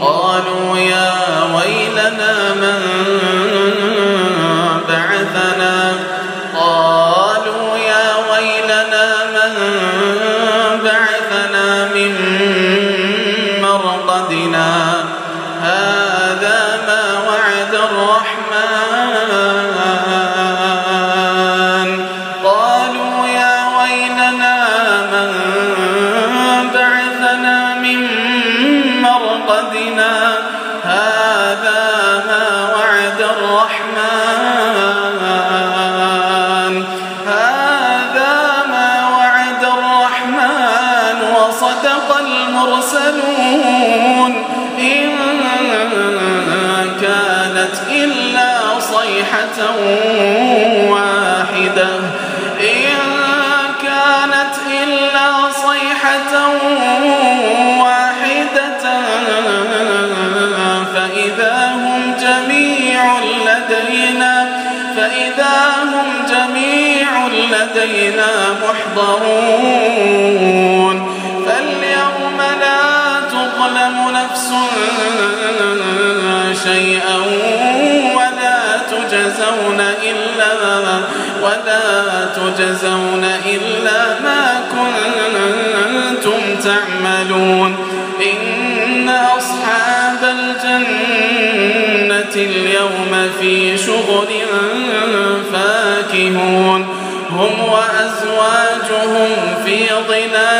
قالوا يا ويلنا من بعثنا؟ قالوا يا ويلنا من بعثنا من مرقدنا؟ واحدة. إن كانت إلا صيحة واحدة فإذا هم جميع لدينا فإذا هم جميع لدينا محضرون. فاليوم لا تظلم نفس شيئا تجزون إلا ولا تجزون إلا ما كنتم تعملون. إن أصحاب الجنة اليوم في شغل فاكهون. هم وأزواجهم في ظلال